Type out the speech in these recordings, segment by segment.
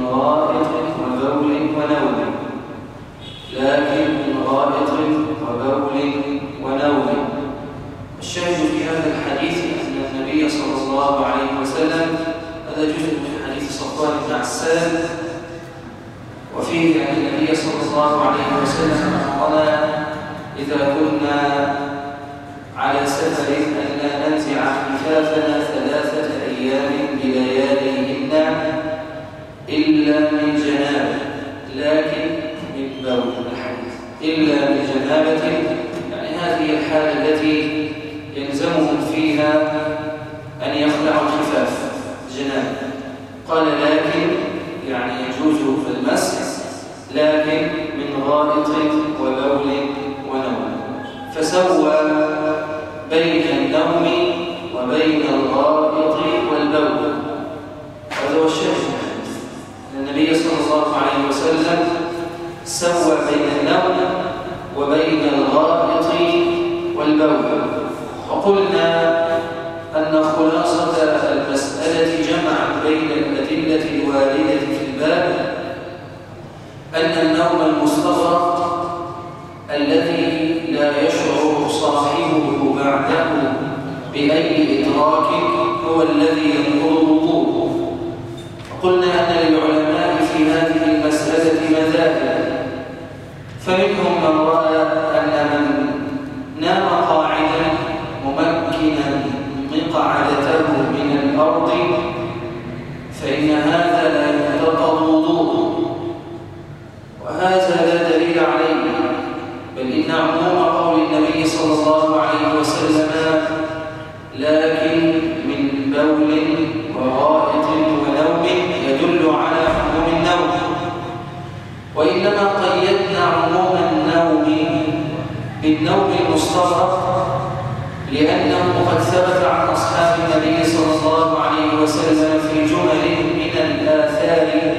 من غائط وبول ونوم لكن من غائط وبول ونوم الشاهد في هذا الحديث أن النبي صلى الله عليه وسلم هذا جزء من حديث صفوان بن عسان. وفيه أن النبي صلى الله عليه وسلم أمرنا إذا كنا على سفر أن ننزع خفافنا ثلاثة أيام بلياليهن إلا من جنابة لكن من بول الحديث إلا من جنابة يعني هذه الحالة التي يلزمهم فيها أن يخلعوا الخفاف جنابة قال لكن يعني يجوز المسح لكن من غائط وبول ونوم. فسوى بين النوم الله عليه وسلم سوى بين النوم وبين الغائط والبول. وقلنا أن خلاصة المسألة جمعا بين الأدلة الواردة في الباب أن النوم المستغرق الذي لا يشعر صاحبه بعده بأي إدراك هو الذي ينقض الوضوء قلنا أن للعلماء في هذه المسألة مذاهب فمنهم من رأى أن من نام قاعدا ممكنا مقعدته من الأرض فإن هذا لا ينتقض وضوءه وهذا لا دليل عليه بل إن عموم قول النبي صلى الله عليه المستغرق لأنه قد ثبت عن أصحاب النبي صلى الله عليه وسلم في جمل من الآثار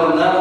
ذكرناه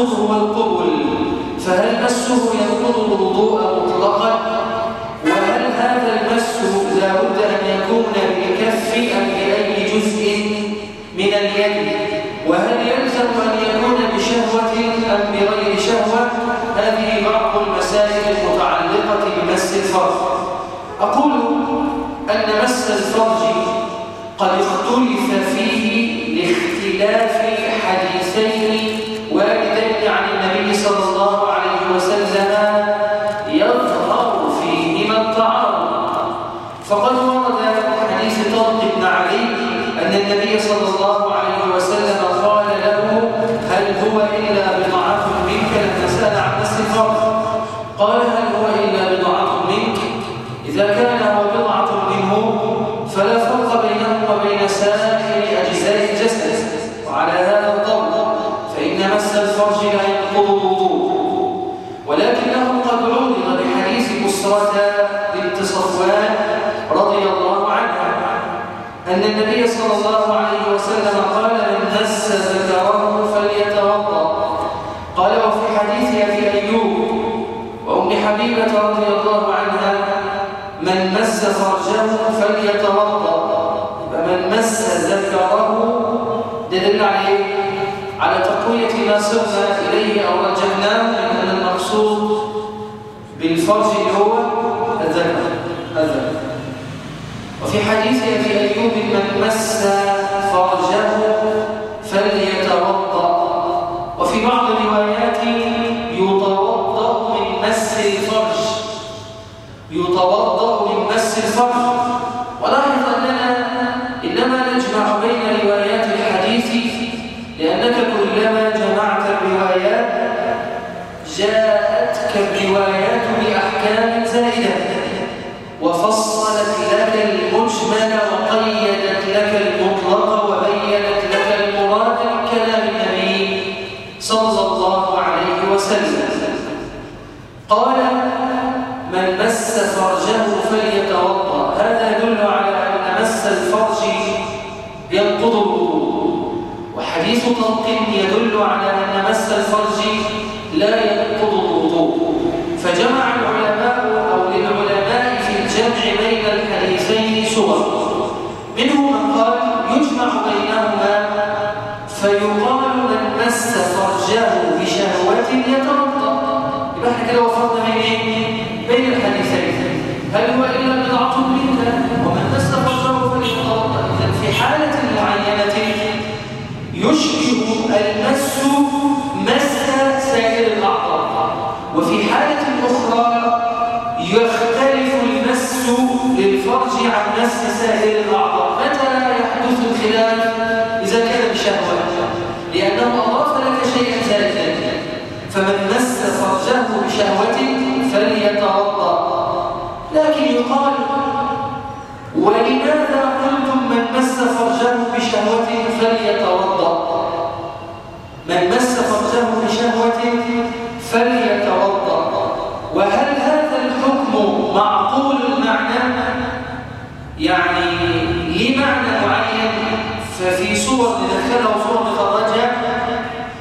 السجود هو القبل فهل مسه ينقض الوضوء مطلقا؟ وهل هذا المس لا بد أن يكون بكف أم بأي جزء؟ بالفرج اللي هو الذكر الذكر وفي حديث أبي أيوب من مس فرجه فليتوضأ. وفي بعض الروايات يتوضأ من مس الفرج. يتوضأ من مس الفرج. ولاحظ أننا إنما نجمع بين روايات الحديث لأنك كلما جمعت الروايات جاءتك الروايات بأحكام زائدة وفصلت لك المجمل وقيدت لك المطلق وبينت لك المراد من كلام النبي صلى الله عليه وسلم. قال من مس فرجه فليتوضأ. هذا يدل على أن مس الفرج ينقض الوضوء وحديث طلق يدل على أن مس الفرج لا ينقض الوضوء. فجمع العلماء منهم من قال يجمع بينهما فيقال من مس فرجه بشهوة يتوضأ. يبقى إحنا كده وفرنا بين إيه؟ بين الحديثين. هل هو إلا بضعة منها ومن مس فرجه فليتوضأ. اذا في حالة معينة يشبه المس مس سائر الأعضاء. وفي حالة أخرى يختلف المس للفرج عن مس سائر الأعضاء. متى يحدث الخلاف إذا كان بشهوة. لأنه أضاف لك شيئا زائدا فمن مس فرجه بشهوة فليتوضأ. لكن يقال ولماذا قلتم من مس فرجه بشهوة فليتوضأ؟ من مس فرجه بشهوة فليتوضأ. وهل هذا الحكم معقول المعنى؟ يعني لمعنى معين ففي صور ندخلها وصور نخرجها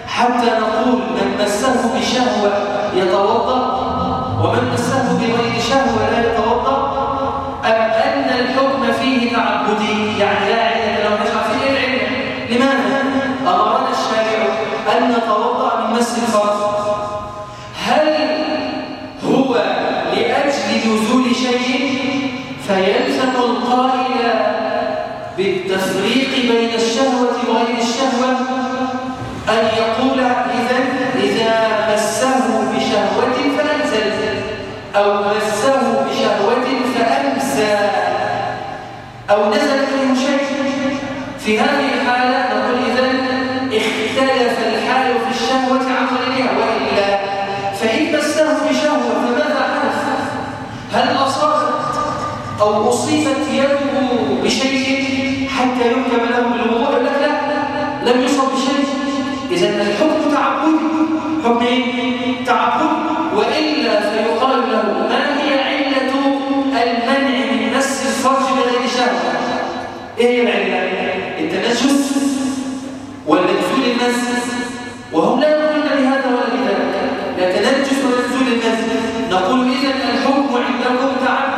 حتى نقول من مسه بشهوة يتوضأ ومن مسه بغير شهوة لا يتوضأ أم أن الحكم فيه تعبدي؟ يعني لا علة لو مش عارفين إيه العلة لماذا؟ أمرنا الشارع أن نتوضأ من مس الفرج بالتفريق بين الشهوة وغير الشهوة أن يقول إذا إذا مسه بشهوة فأنزل أو مسه بشهوة فأمسى أو نزل منه شيء في هذه الحالة نقول إذا اختلف الحال في الشهوة عن غيرها وإلا فإن مسه بشهوة فماذا حدث؟ هل أصابت أو أصيبت يده بشيء حتى يكتب له بالوضوء لك لا لم يصب بشيء. إذا الحكم تعبدي حكم إيه؟ تعبد. وإلا فيقال له ما هي علة المنع من مس الفرج بغير شهوة إيه هي العلة؟ التنجس ولا نزول المس وهم لا يقولون بهذا ولا بذلك. لا تنجس ولا نزول المس نقول إذا الحكم عندكم تعبدي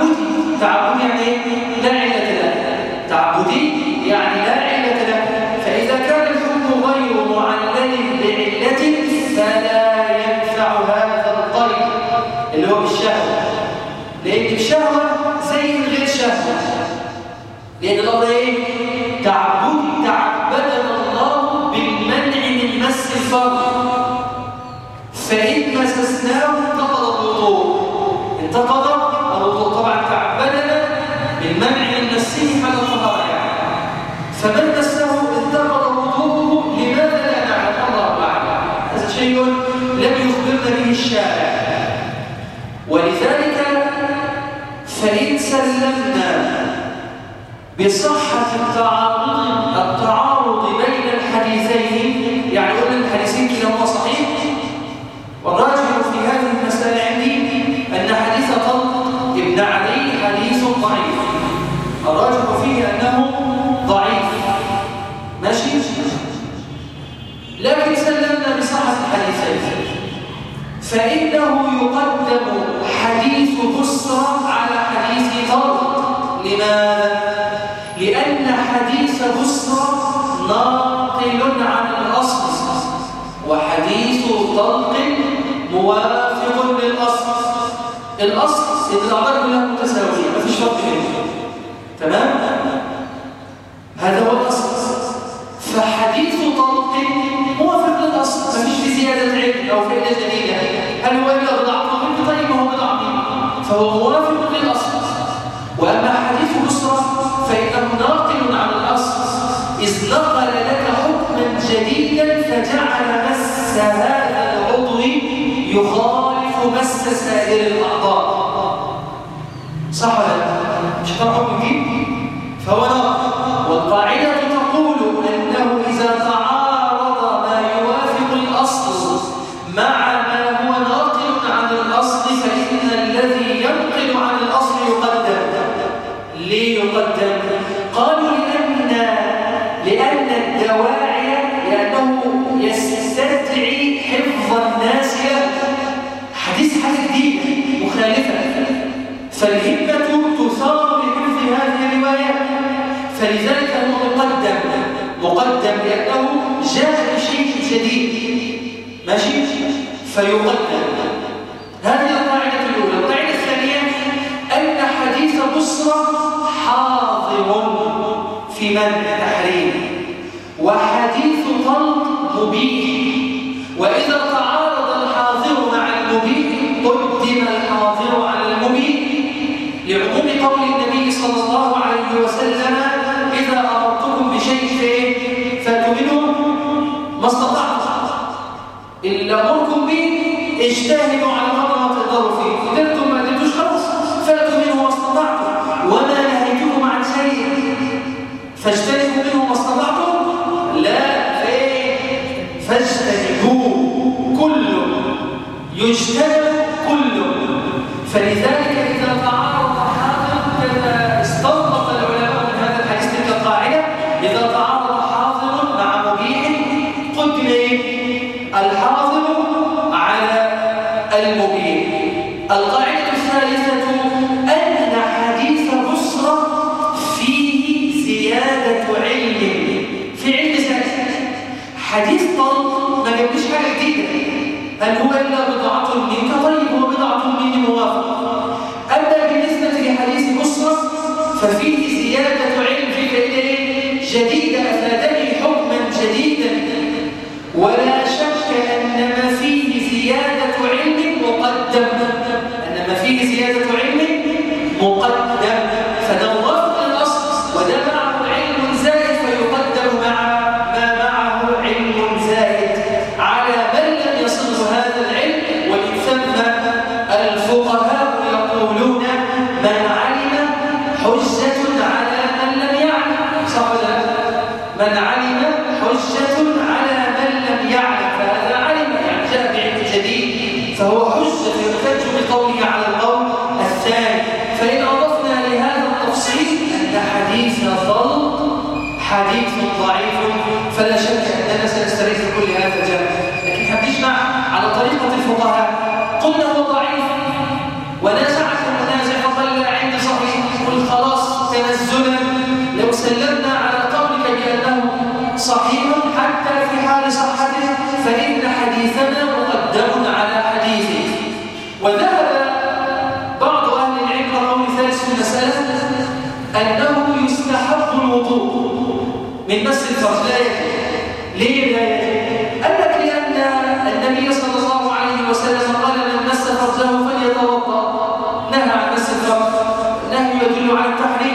فإنه يقدم حديث بصرى على حديث طلق لماذا؟ لأن حديث بصرى ناقل عن الأصل وحديث طلق موافق للأصل الأصل إن الأعضاء كلها متساوية ما فيش فرق بينهم تمام؟ فهو موافق للأصل وأما حديث بسرة فإنه ناقل عن الأصل إذ نقل لك حكما جديدا فجعل مس هذا العضو يخالف مس سائر الأعضاء. صح ولا مش هتعرف جديد؟ يجتمع كله فلذلك إذا is he as a من بس الفرض لا يكفي ليه لا؟ يكفي قال لأن النبي صلى الله عليه وسلم قال من مس فرجه فليتوضأ. نهى عن مس الفرج. نهي يدل على التحريم.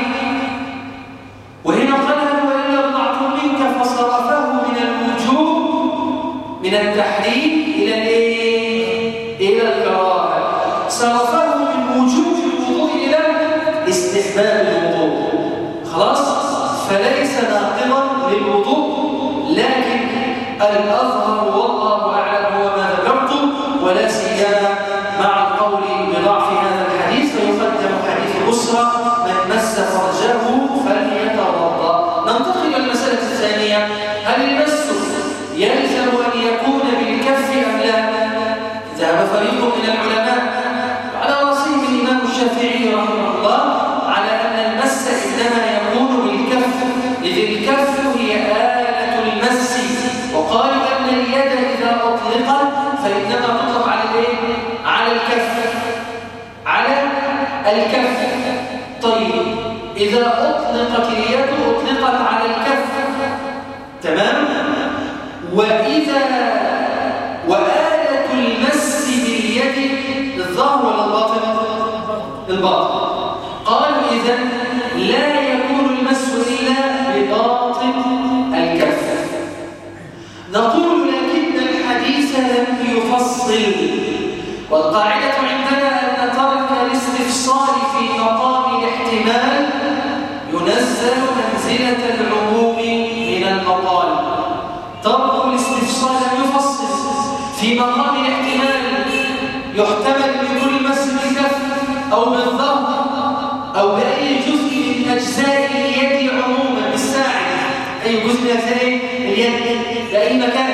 بالباطل قالوا إذا لا يكون المس إلا بباطن الكف. نقول لكن الحديث لم يفصل. والقاعدة عندنا أن ترك الاستفصال في مقام الاحتمال ينزل منزلة العموم من المقال. ترك الاستفصال يفصل. في مقام الاحتمال يحتمل أو بالظهر أو بأي جزء من أجزاء اليد عموما بالساعة. أي جزء من أجزاء اليد. لأي مكان.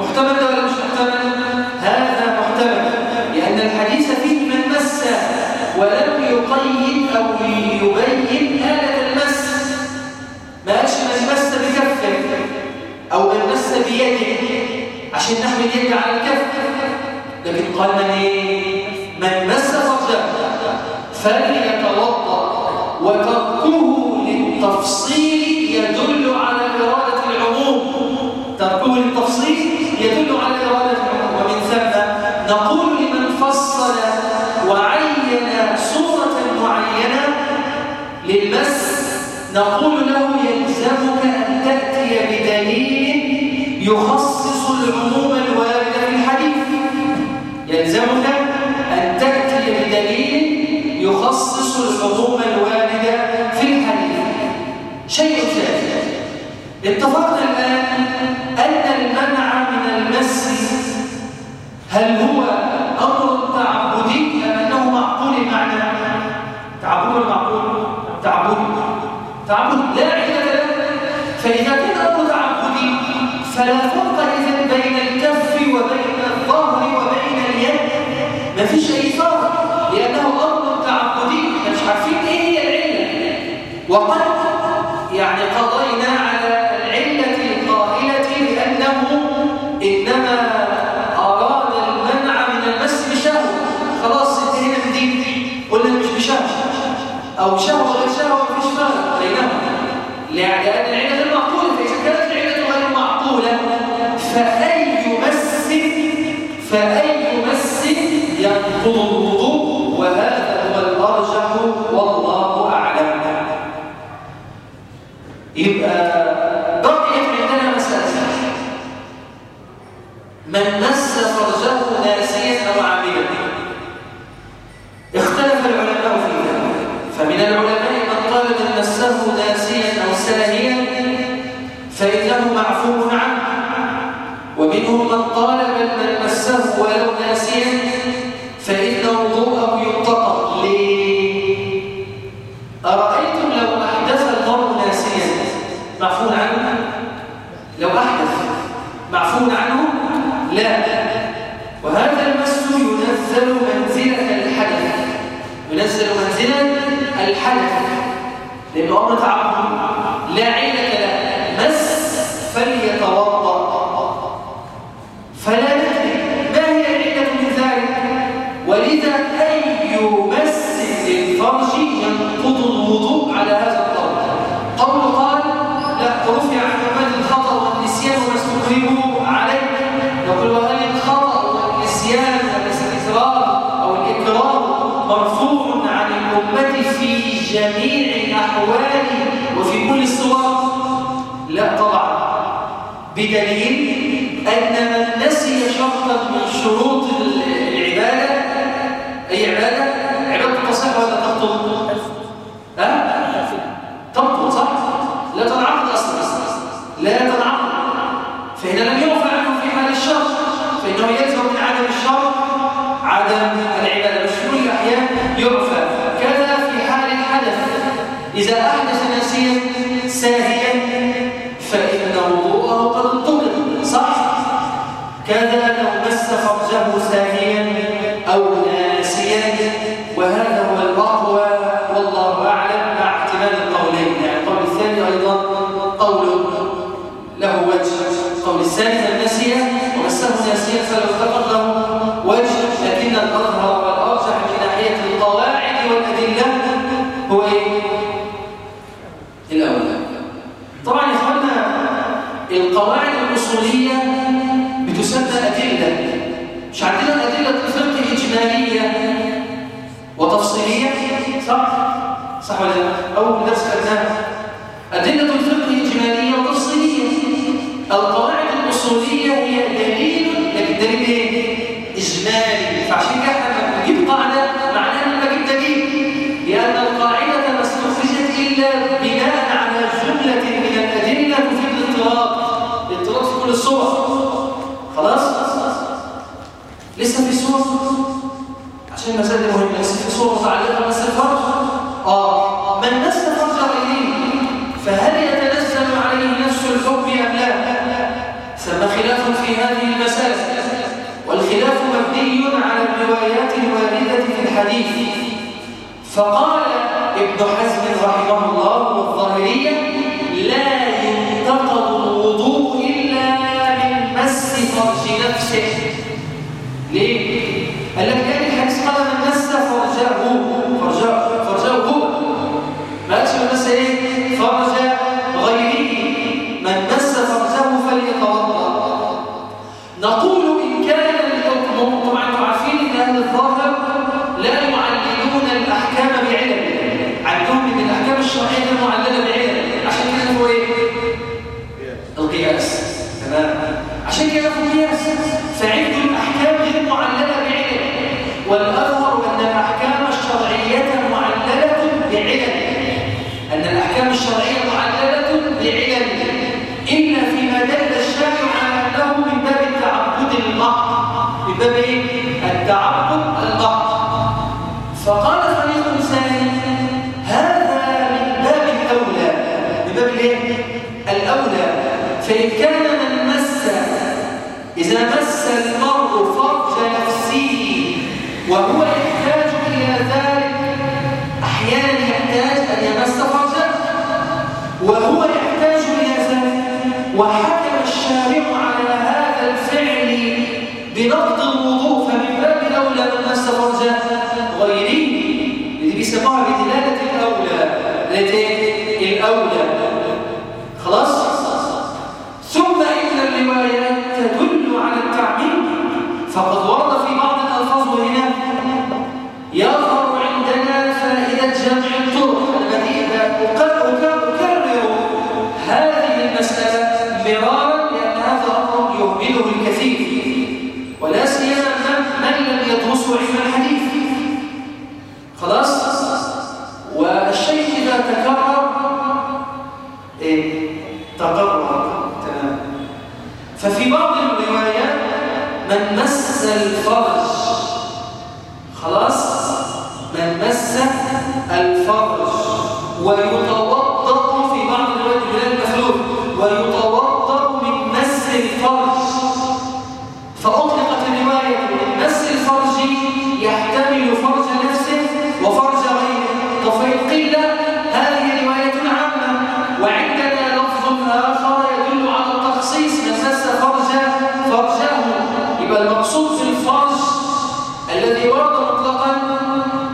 محتمل ده ولا مش محتمل؟ هذا محتمل لأن الحديث فيه من مس ولم يقيد أو يبين آلة المس. ما قالش من مس بكفه أو من مس بيده عشان نحمل اليد على الكف. لكن قال من إيه؟ من مس فليتوضا وتركه للتفصيل يدل على إرادة العموم. تركه للتفصيل يدل هل هو أمر تعبدي؟ أم أنه معقول معنى تعبد ولا معقول تعبد تعبد. لا علة له. فإذا كان أمر تعبدي فلا فرق اذا بين الكف وبين الظهر وبين اليد. ما فيش أي فرق لأنه أمر تعبدي. مش عارفين إيه هي العلة. وقد يعني قضينا على أو شهوة غير شهوة مفيش فرق بينهم لأن العلة المعقولة فإذا كانت العلة غير معقولة فأي مس فأي مس ينقض؟ الوضوء وهذا هو الأرجح والله أعلم. يبقى بقيت عندنا مسألة. من مس يتوضأ فلا ندري ما هي العلة من ذلك. ولذا القواعد الأصولية فقال فإن كان من مس إذا مس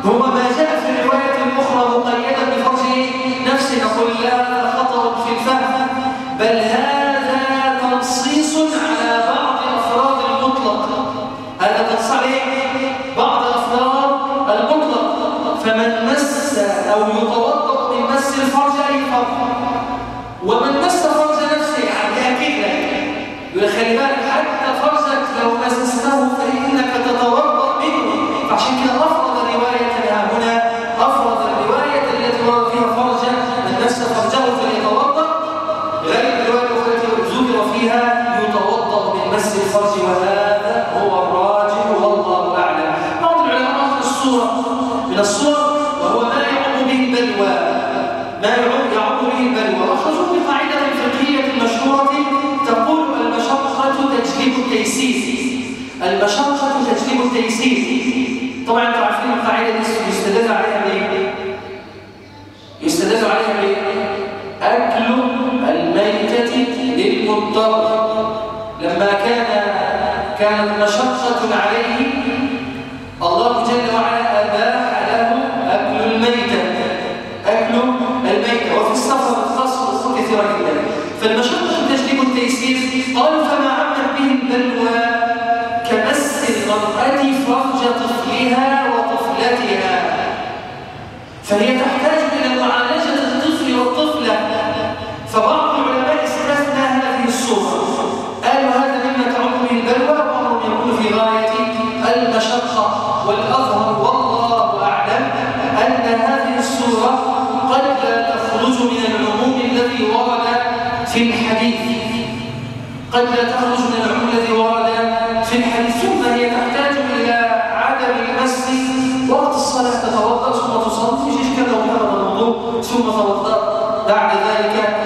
هو ما جاء مشقة عليه والأظهر والله أعلم أن هذه الصورة قد لا تخرج من العموم الذي ورد في الحديث. قد لا تخرج من العموم الذي ورد في الحديث. ثم هي تحتاج إلى عدم المس وقت الصلاة. تتوضأ ثم تصلي. في شيء لو وكذا الوضوء ثم توضأ. بعد ذلك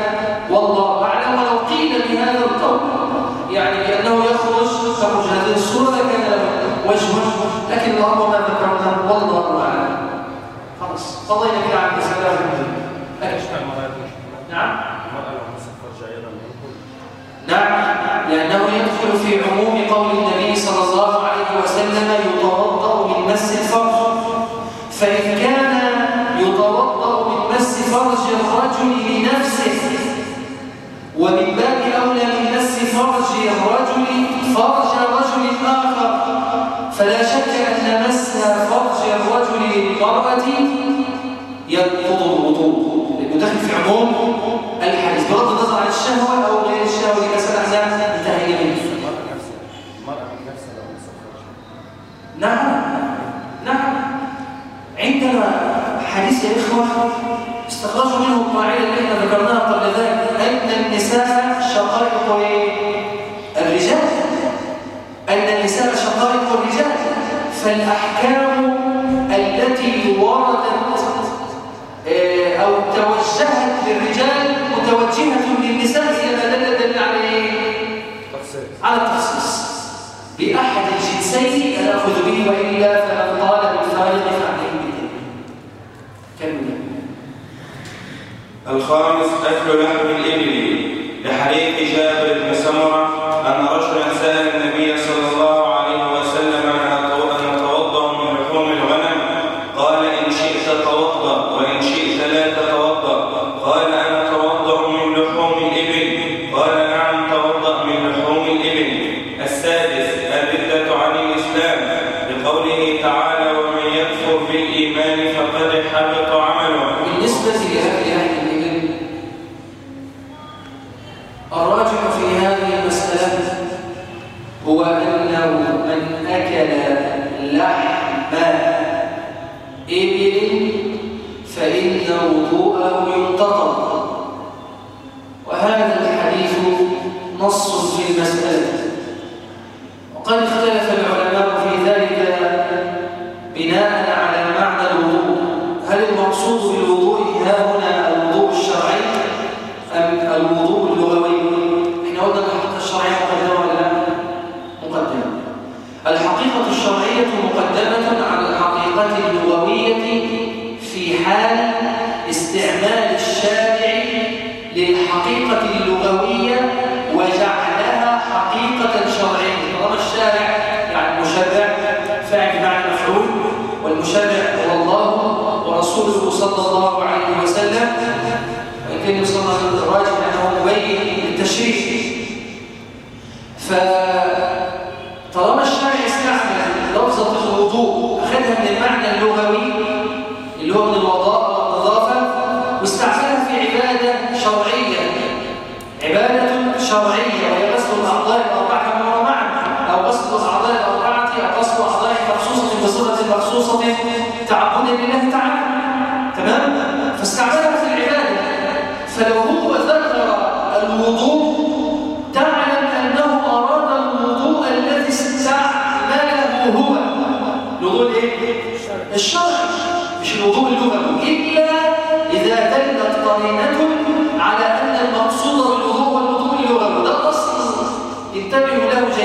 والله أعلم ولو قيل بهذا القول يعني بأنه يخرج تخرج هذه الصورة كان وجه. ذكرناه وما ذكرناه والله اعلم خلاص قضينا كده عن مساله نعم نعم لأنه يدخل في عموم قول النبي صلى الله عليه وسلم يتوضا من مس الفرج فاذا عموم الحديث. بغض النظر عن الشهوة أو غير الشهوة دي مسألة إحنا انتهينا منها نعم نعم. عندنا حديث يا إخوة استخرجوا منه القاعدة اللي إحنا ذكرناها قبل ذلك. أن النساء شقائق الرجال. أن النساء شقائق الرجال. فالأحكام التي ورد للرجال متوجهة للنساء على التخصيص. بأحد الجنسين أخذ به وإلا فمن طال فعليه بالإبل كم الخامس أكل لحم الإبل.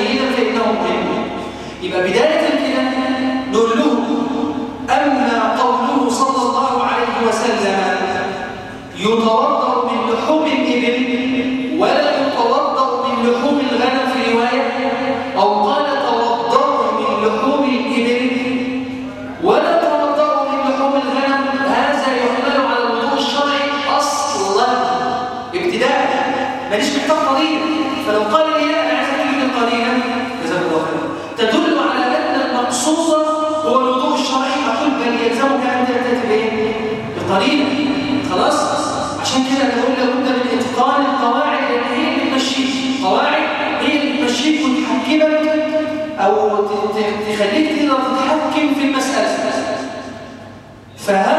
جيدا فإنه مهم يبقى بداية الكلام نقول له أما قوله صلى الله عليه وسلم يتوضأ من لحوم الإبل ولا يتوضأ من لحوم الغنم في رواية كاتب إيه خلاص؟ عشان كده أنا بقول لابد من اتقان القواعد هي اللي بتمشيك قواعد هي اللي بتمشيك وتحكمك أو تخليك تقدر تتحكم في المسألة. فهذا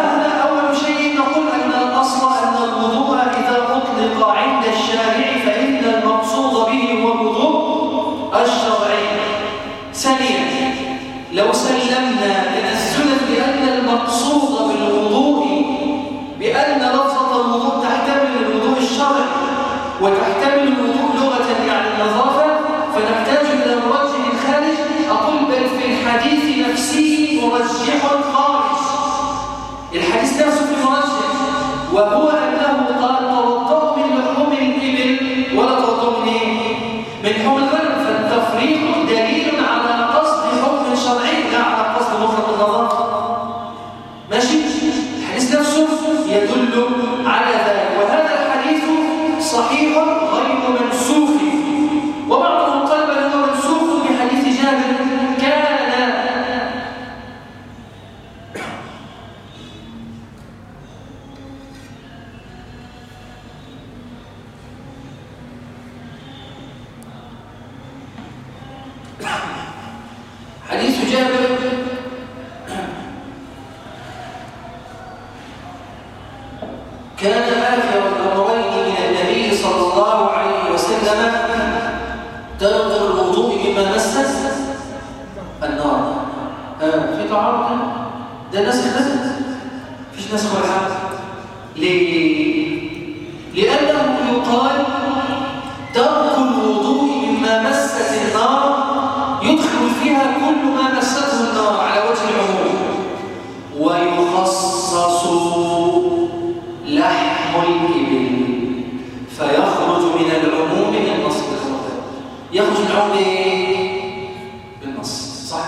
بالنص صح؟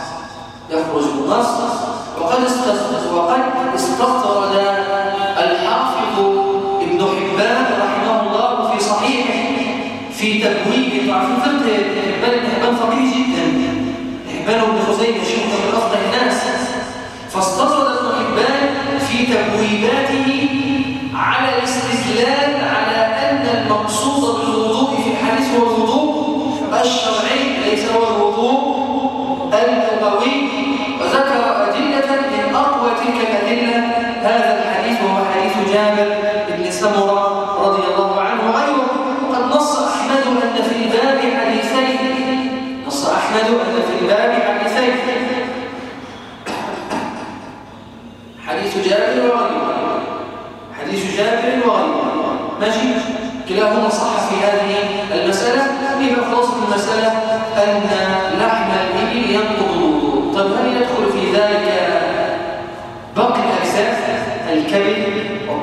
يخرج بالنص. وقد استطرد وقد استطرد الحافظ ابن حبان رحمه الله في صحيحه في تبويب تعرفون فقه ابن حبان ابن حبان فقيه جدا. حبان بن خزيمة شيخ من أفضل الناس. فاستطرد ابن حبان في تبويباته هو الوضوء اللغوي وذكر أدلة من أقوى تلك الأدلة هذا الحديث وهو حديث جابر بن سمرة رضي الله عنه. وغيره وقد نص أحمد أن في الباب حديثين. نص أحمد أن في الباب حديثين. حديث جابر وغيره. حديث جابر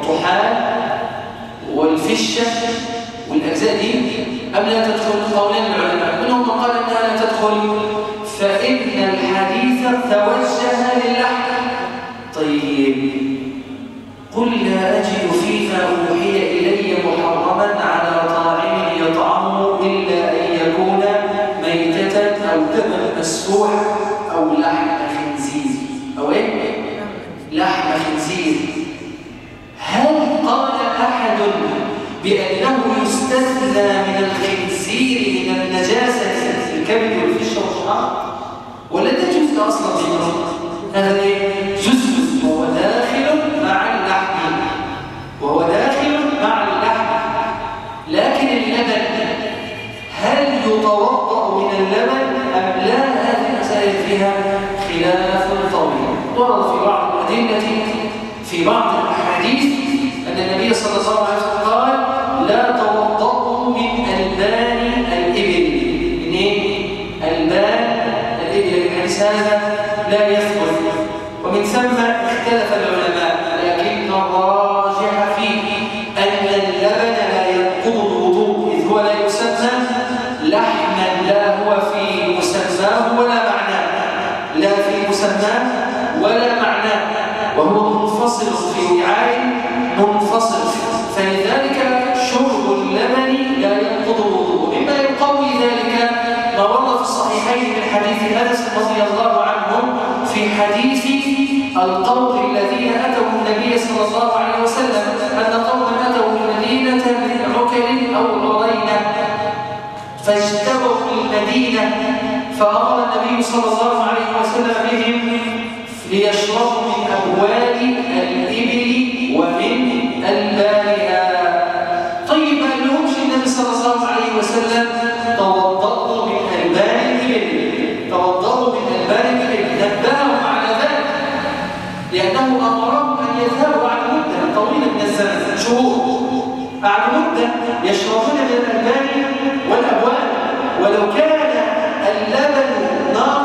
والطحال والفشة والأجزاء دي أم لا تدخل قولين العلماء؟ منهم من قال أنها لا تدخل. فإن الحديث توجه للحم طيب قل لا أجد فيما أوحي إلي محرما على طاعم يطعمه إلا أن يكون ميتة أو دما مسفوح أو لحم خنزير. أو إيه؟ لحم خنزير. بأنه يستثنى من الخنزير من النجاسة الكبد والفشة والطعام ولا جزء أصلا في هذا إيه؟ جزء وهو داخل مع اللحم وهو داخل مع اللحم. لكن اللبن هل يتوضأ من اللبن أم لا؟ هذه المسائل فيها خلاف طويل. ورد في بعض الأدلة في بعض الأحاديث أن النبي صلى الله عليه وسلم قال لا توضأوا من ألبان الإبل. من إيه؟ ألبان الإبل. الحديث هذا لا يثبت ومن ثم صلى الله عليه وسلم بهم ليشربوا من ابوال الإبل ومن البارها طيب ما لهمش النبي صلى الله عليه وسلم توضأوا من البان الإبل؟ توضأوا من البان الإبل. نبههم على ذلك لأنه أمرهم أن يذهبوا بعد مدة طويلة من الزمن شهور. بعد مدة يشربون من الألبان والأبوال ولو كان اللبن ناقض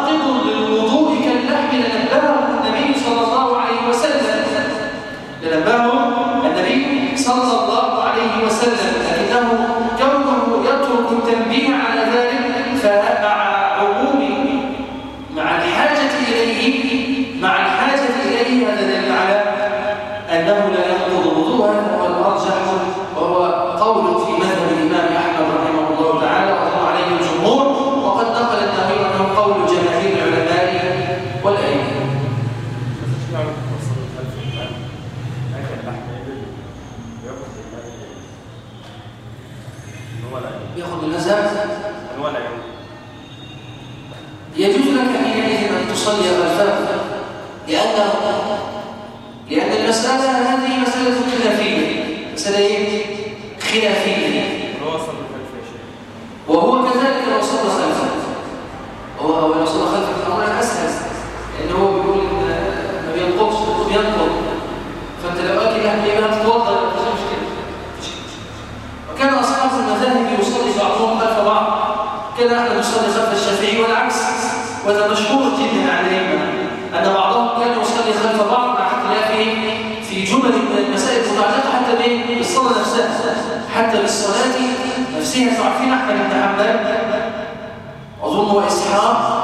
وهو إسحاق.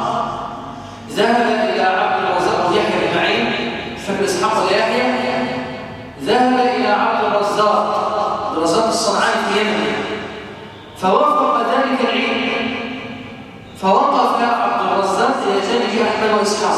ذهب إلى عبد الرزاق يحيى بن معين فابن إسحاق ذهب إلى عبد الرزاق الرزاق الصنعاني في اليمن. فوافق ذلك العيد فوقف عبد الرزاق إلى جانب أحمد وإسحاق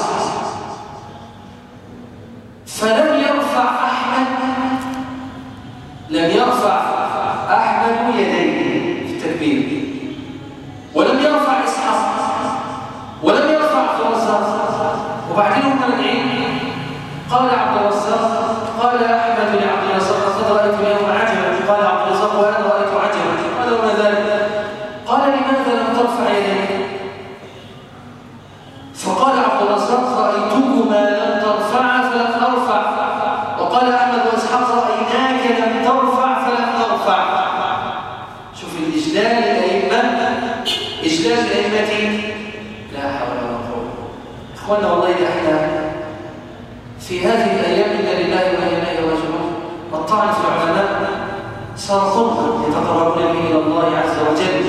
الله عز وجل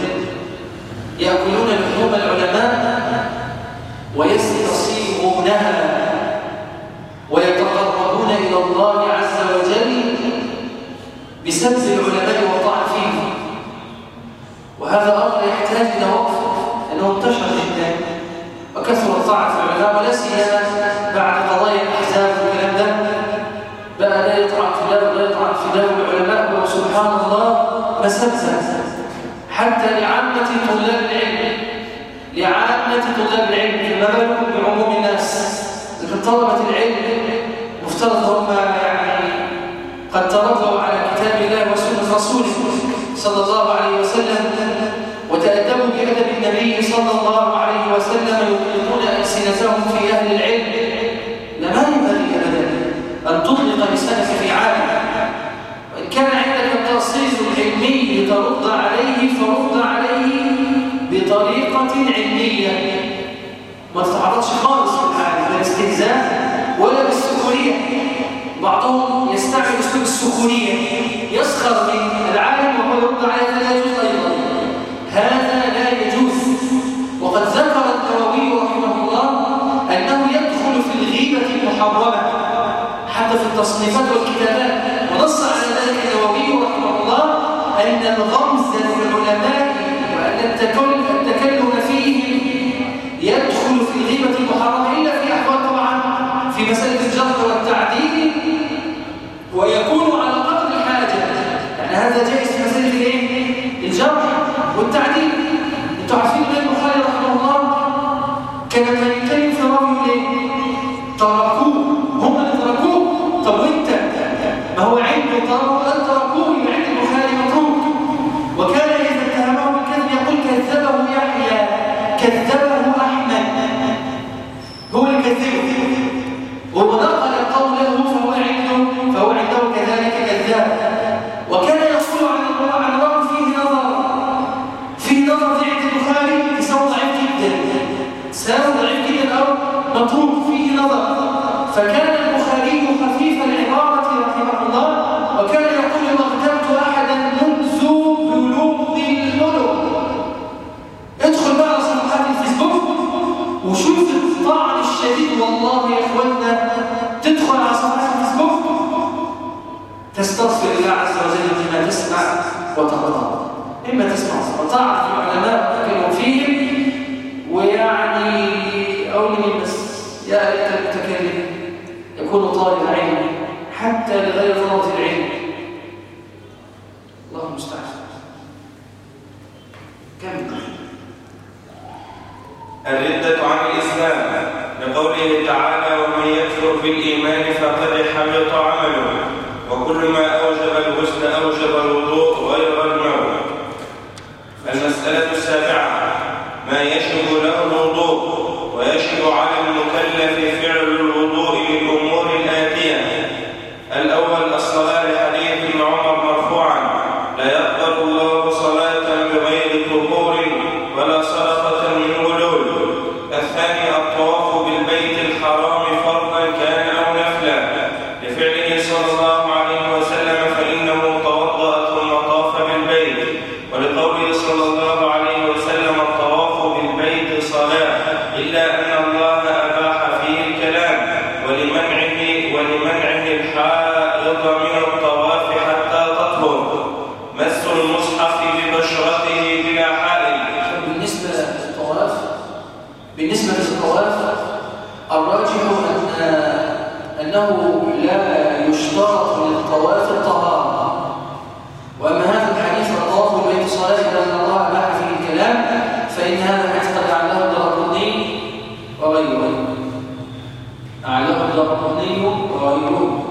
يأكلون لحوم العلماء ويسمعون حتى لعامة طلاب العلم. لعامة طلاب العلم ما بالكم بعموم الناس. لكن طلبة العلم. مفترض هم يعني قد تربوا على كتاب الله وسنة رسوله صلى الله عليه وسلم وتأدبوا بأدب النبي صلى الله عليه وسلم يطلقون ألسنتهم في أهل العلم. لما ينبغي أبدا أن تطلق لسانك في عالم؟ وإن كان عندك التأصيل العلمي لترد عليه فهو السورية يسخر من العالم وهو يرد على لا يجوز أيضا. هذا لا يجوز. وقد ذكر النووي رحمه الله أنه يدخل في الغيبة المحرمة حتى في التصنيفات والكتابات. ونص على ذلك النووي رحمه الله أن الغمز للعلماء وأن التكلم فيه يدخل في الغيبة المحرمة إلا في أحوال طبعا في مسألة الجهر والتعديل. ويكون هذا جائز في مسألة الإيه؟ الجرح والتعديل أنتوا عارفين إن البخاري رحمه الله كان أنه لا يشترط للطواف الطهارة. وأما هذا الحديث الطواف بالبيت صلاة إذا أن الله أباح فيه الكلام فإن هذا الحديث قد أعلاه الدرقطني وغيره. أعلاه الدرقطني وغيره.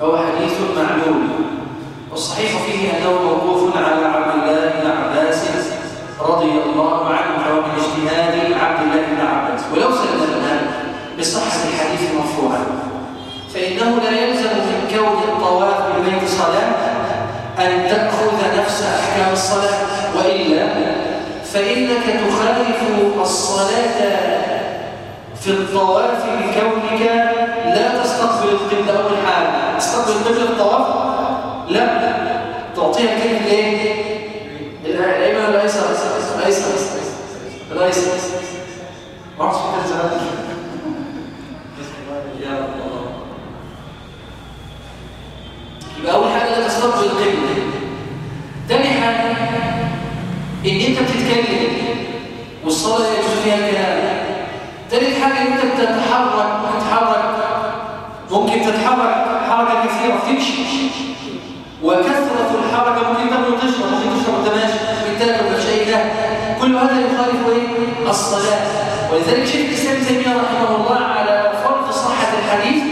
فهو حديث معلول. والصحيح فيه أنه موقوف على عبد الله بن عباس رضي الله عنه فهو من اجتهاد عبد الله بن عباس. ولو سلمنا بصحة الحديث مرفوعا. فإنه لا يلزم من كون الطواف بالبيت صلاة أن تأخذ نفس أحكام الصلاة وإلا فإنك تخالف الصلاة في الطواف بكونك لا تستقبل القبلة أول حاجة تستقبل القبلة في الطواف لا تعطيها كلمة إيه؟ الأيمن الأيسر؟ الأيسر الأيسر ما أعرفش كده زمان يا الله يبقى أول حاجة لا تستقبل القبلة تاني حاجة إن أنت بتتكلم والصلاة يجوز فيها الكلام تالت حاجة إن أنت بتتحرك بتتحرك. ممكن تتحرك حركة كثيرة تمشي وكثرة الحركة ممكن تاكل تشرب ممكن تشرب وانت ماشي ممكن تأكل شيء ده كل هذا يخالف إيه؟ الصلاة. ولذلك شيخ الإسلام ابن تيمية رحمه الله على فرض صحة الحديث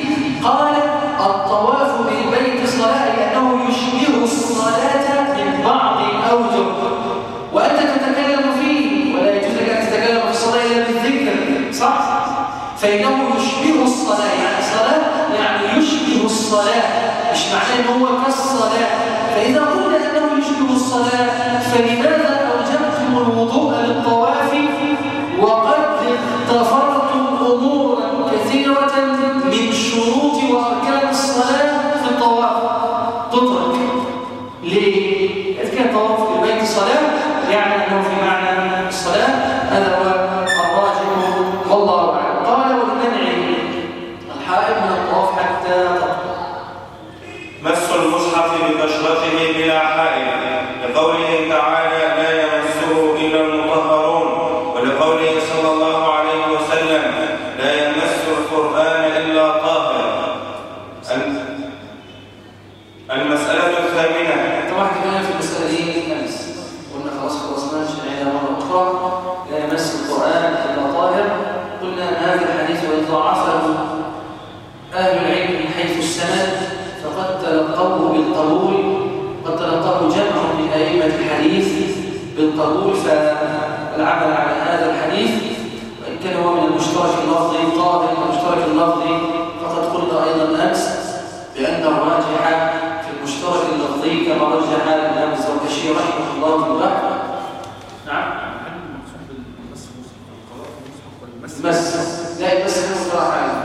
قراءة عامة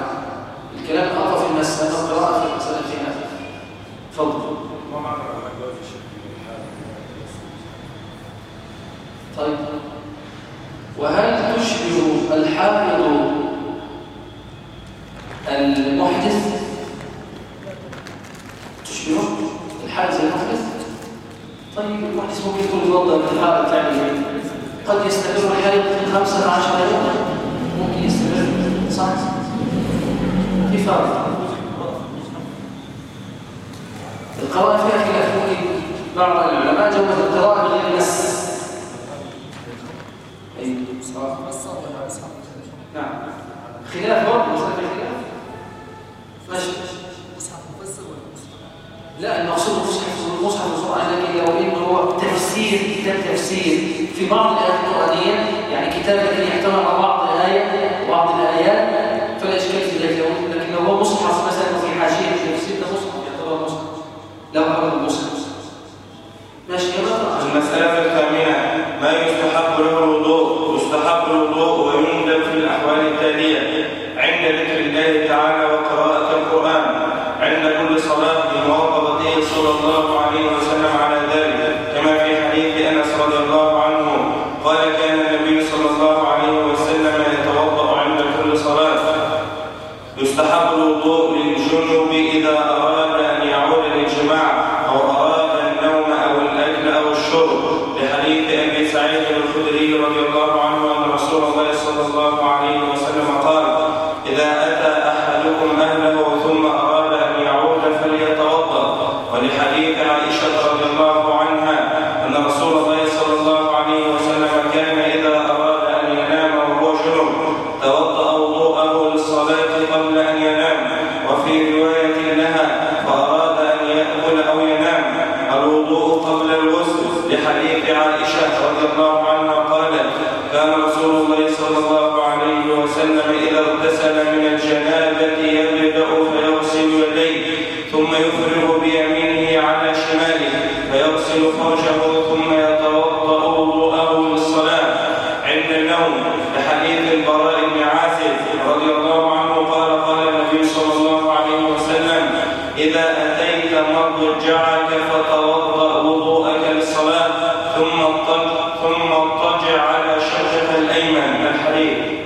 الكلام أعطى في المس أما القراءة في المسألة فيها. تفضل. ما معنى في طيب. وهل تشبه الحائض المحدث؟ تشبهه؟ الحائض زي المحدث؟ طيب المحدث ممكن يكون يفضل الحائض تعمل إيه قد يستمر الحائض 15 يوما. شرط القراءة فيها خلاف ممكن بعض العلماء جوز القراءة بغير نص أي نعم خلاف برضه مسألة خلاف ماشي مصحف مفسر ولا مصحف؟ لا المقصود مصحف المصحف القرآن لكن لو هو تفسير كتاب تفسير في بعض الآيات القرآنية يعني كتاب الذي يحتوي على بعض الآية وبعض الآيات الجنوب إذا أراد أن يعود للجماع أو أراد النوم أو الأكل أو الشرب. لحديث أبي سعيد الخدري رضي الله عنه أن رسول الله صلى الله عليه وسلم قال وسلم إذا اغتسل من الجنابة يبدأ فيغسل يديه ثم يفرغ بيمينه على شماله فيغسل فرجه ثم يتوضأ وضوءه للصلاة. عند النوم لحديث البراء بن عازب رضي الله عنه قال قال النبي صلى الله عليه وسلم إذا أتيت مضجعك فتوضأ وضوءك للصلاة ثم اضطجع على شجرة الأيمن. الحرير